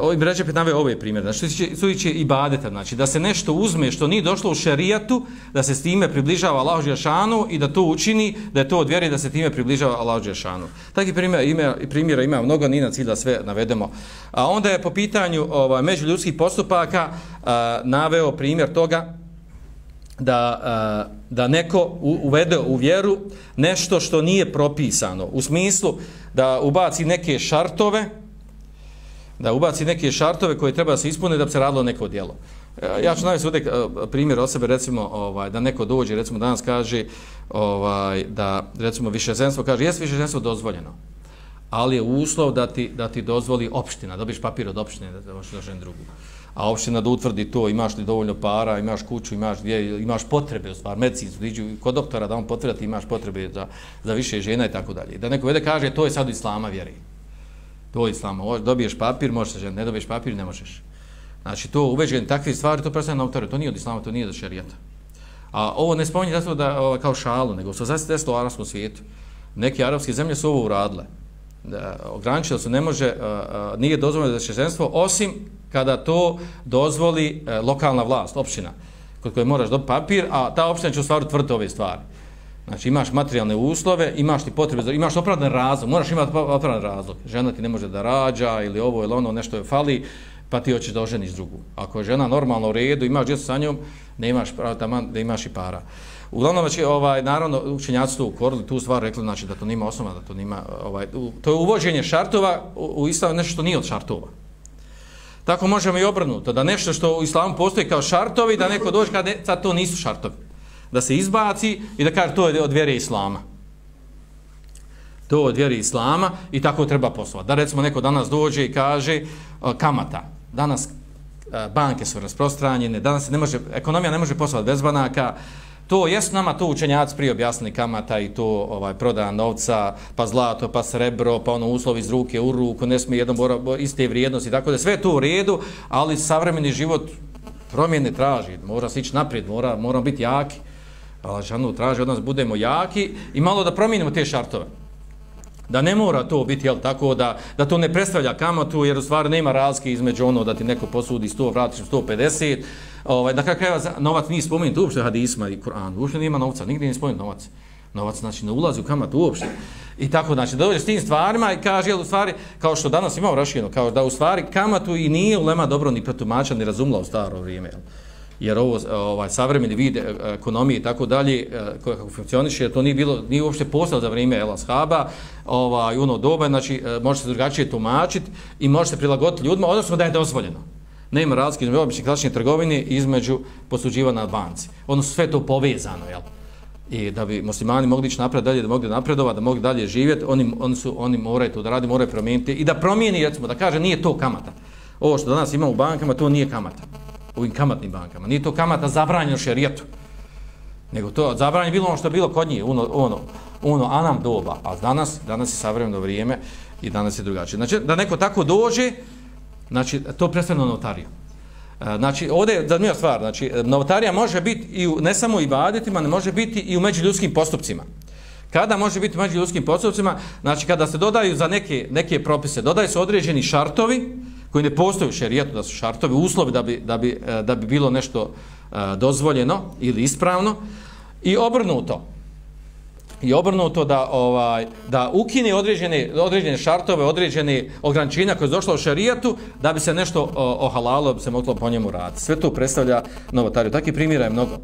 ovaj bređe je naveo ove primjer, Znači, što i badeta. Znači, da se nešto uzme što nije došlo u šerijatu, da se s time približava Allahu Đešanu i da to učini, da je to od vjere da se time približava Allahu Đešanu. Takvi primjera ima, primjera ima mnogo, nije na cilj da sve navedemo. A onda je po pitanju ovaj, međuljudskih postupaka a, naveo primjer toga da, a, da neko uvede u vjeru nešto što nije propisano. U smislu da ubaci neke šartove, da ubaci neke šartove koje treba da se ispune da bi se radilo neko djelo. E, ja ću navesti ovdje e, primjer o sebe, recimo, ovaj, da neko dođe, recimo danas kaže ovaj, da, recimo, višezenstvo kaže, jes višezenstvo dozvoljeno, ali je uslov da ti, da ti dozvoli opština, dobiš papir od opštine da možeš došli drugu. A opština da utvrdi to, imaš li dovoljno para, imaš kuću, imaš, gdje, imaš potrebe, u stvar, medicinsku, iđu kod doktora da on potvrdi, imaš potrebe za, za više žena i tako dalje. Da neko vede kaže, to je sad u islama vjeri to je islama. Dobiješ papir, možeš se ženiti, ne dobiješ papir, ne možeš. Znači, to uveđenje takve stvari, to predstavlja na autore, to nije od islama, to nije od šarijata. A ovo ne spominje zato da ovo, kao šalu, nego su zaista desilo u arabskom svijetu. Neke arapske zemlje su ovo uradile. Da, ograničilo su, ne može, a, a, nije dozvoljeno za šeženstvo, osim kada to dozvoli a, lokalna vlast, općina, kod koje moraš dobiti papir, a ta općina će u stvari tvrti ove stvari. Znači imaš materijalne uslove, imaš ti potrebe, imaš opravdan razlog, moraš imati opravdan razlog. Žena ti ne može da rađa ili ovo ili ono, nešto je fali, pa ti hoćeš da oženiš drugu. Ako je žena normalno u redu, imaš djecu sa njom, ne imaš pravo tamo da imaš i para. Uglavnom, znači, ovaj, naravno, učenjaci su ukorili tu stvar, rekli znači, da to nima osnova, da to nima, ovaj, to je uvođenje šartova u, u islamu, nešto što nije od šartova. Tako možemo i obrnuto, da nešto što u islamu postoji kao šartovi, da neko dođe kada ne, e, to nisu šartovi da se izbaci i da kaže to je od vjere islama. To je od vjere islama i tako treba poslovati. Da recimo neko danas dođe i kaže kamata. Danas e, banke su rasprostranjene, danas ne može, ekonomija ne može poslovati bez banaka. To jesu nama to učenjaci prije objasnili kamata i to ovaj prodaja novca, pa zlato, pa srebro, pa ono uslovi iz ruke u ruku, ne smije jednom bora, iste vrijednosti, tako da sve to u redu, ali savremeni život promjene traži, mora se ići naprijed, mora, mora biti jaki. Allah traži od nas budemo jaki i malo da promijenimo te šartove. Da ne mora to biti jel, tako da, da to ne predstavlja kamatu jer u stvari nema razlike između ono da ti neko posudi 100, vratiš 150. Ovaj, da kako je novac nije spomenut uopšte hadisma i Kur'an. Uopšte nema novca, nigdje nije spomenut novac. Novac znači ne ulazi u kamatu uopšte. I tako znači da dođe s tim stvarima i kaže jel, u stvari kao što danas imamo rašijeno kao da u stvari kamatu i nije ulema dobro ni pretumača ni razumla u staro vrijeme. Jel jer ovo ovaj savremeni vid e, ekonomije i tako dalje e, kako funkcioniše to nije bilo ni uopšte postalo za vrijeme El Ashaba ovaj ono doba znači e, može se drugačije tumačiti i može se prilagoditi ljudima odnosno da je dozvoljeno. Nema razlike između obične klasične trgovine između posuđivanja na banci odnosno sve to povezano jel? I da bi muslimani mogli ići napred dalje da mogli napredovati da mogli dalje živjeti oni oni su oni moraju to da radi moraju promijeniti i da promijeni recimo da kaže nije to kamata. Ovo što danas ima u bankama to nije kamata ovim kamatnim bankama. Nije to kamata zabranjeno šerijetu. Nego to zabranjeno bilo ono što je bilo kod njih, ono, ono, ono anam doba. A danas, danas je savremeno vrijeme i danas je drugačije. Znači, da neko tako dođe, znači, to predstavljeno notariju. E, znači, ovdje je zanimljiva stvar. Znači, notarija može biti i u, ne samo i vaditima, ne može biti i u međuljudskim postupcima. Kada može biti u međuljudskim postupcima? Znači, kada se dodaju za neke, neke propise, dodaju se određeni šartovi, koji ne postoje u šerijetu, da su šartovi, uslovi da bi, da bi, e, da bi bilo nešto e, dozvoljeno ili ispravno, i obrnuto. I obrnuto da ovaj da ukine određene određene šartove, određene ograničenja koje je došlo u šerijatu da bi se nešto ohalalo, bi se moglo po njemu raditi. Sve to predstavlja novotariju. Takih primjera je mnogo.